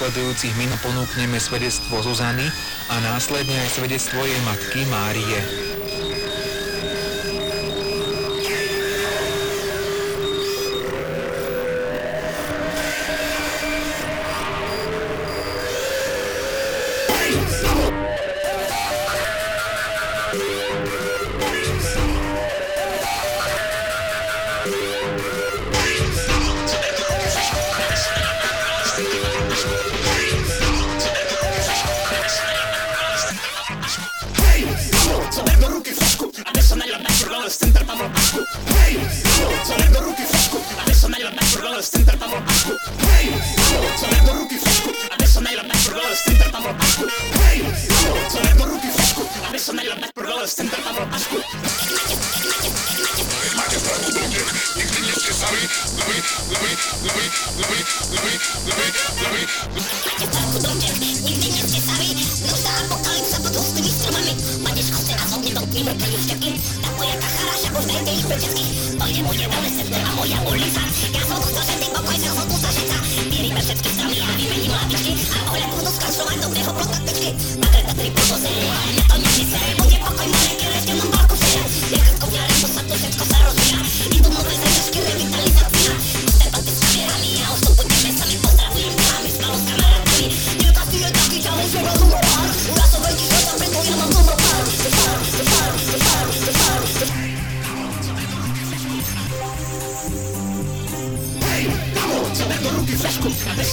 nasledujúcich minút ponúkneme svedectvo Zuzany a následne aj svedectvo jej matky Márie. Stop! Hey, Salerdo Ruki Fosco, adesso nella back roll, back roll, stenta il pavolo pacco. Hey, back roll, stenta il pavolo pacco. Macie strachu do mnie, nigdy nie skresali, lawi, lawi, lawi, lawi, lawi, lawi, lawi, Idę tymi wszystkim, ta moja kachara się poznaje tej izby wszystkich Ojdzie mu niedolecetny, a moja ulica Ja są tu doszedny, bo końca są tu zaszyca Bierimy wszystkich sami, a vymením nim a A ole pół do skansowaną, gdy oplotna tyczki Na te tetry poszło zero, ale to nie widzę bude pokoj. ma lekę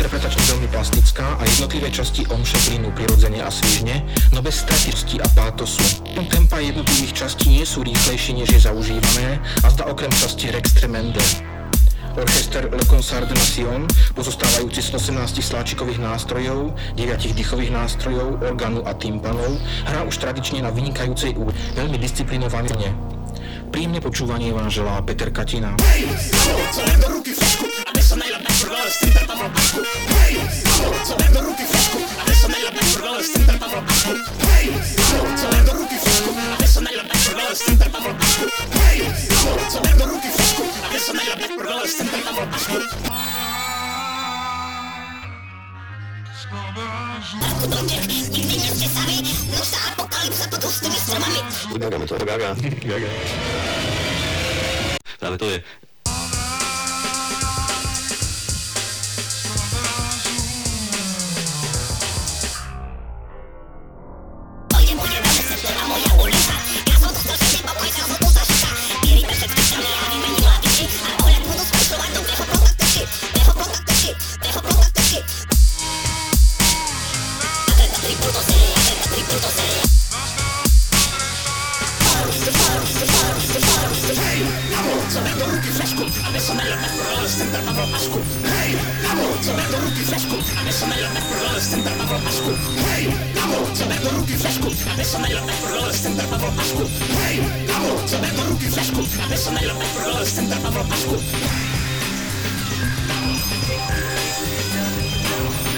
interpretačne veľmi plastická a jednotlivé časti omše plynú prirodzene a svižne, no bez strativosti a pátosu. Tempa jednotlivých častí nie sú rýchlejšie, než je zaužívané a zda okrem časti Rex Tremende. Orchester Le Concert de Nation, pozostávajúci z 18 sláčikových nástrojov, 9 dýchových nástrojov, orgánu a tympanov, hrá už tradične na vynikajúcej úrovni, veľmi disciplinované. Príjemné počúvanie vám želá Peter Katina. Hey, Adesso nella back per gola, strinta il tavolo rucchi gola, vamo, nella tavolo rucchi gola, Ale to je sabendo rookie fresco Adesso nella mia parola stenta il mavro Hey, amo, sabendo rookie fresco Adesso nella mia parola stenta il mavro Hey, amo, sabendo rookie fresco Adesso nella mia parola stenta il mavro Hey, amo, sabendo rookie fresco Adesso nella mia parola stenta il mavro masco Hey, amo, sabendo rookie fresco Adesso nella mia